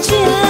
家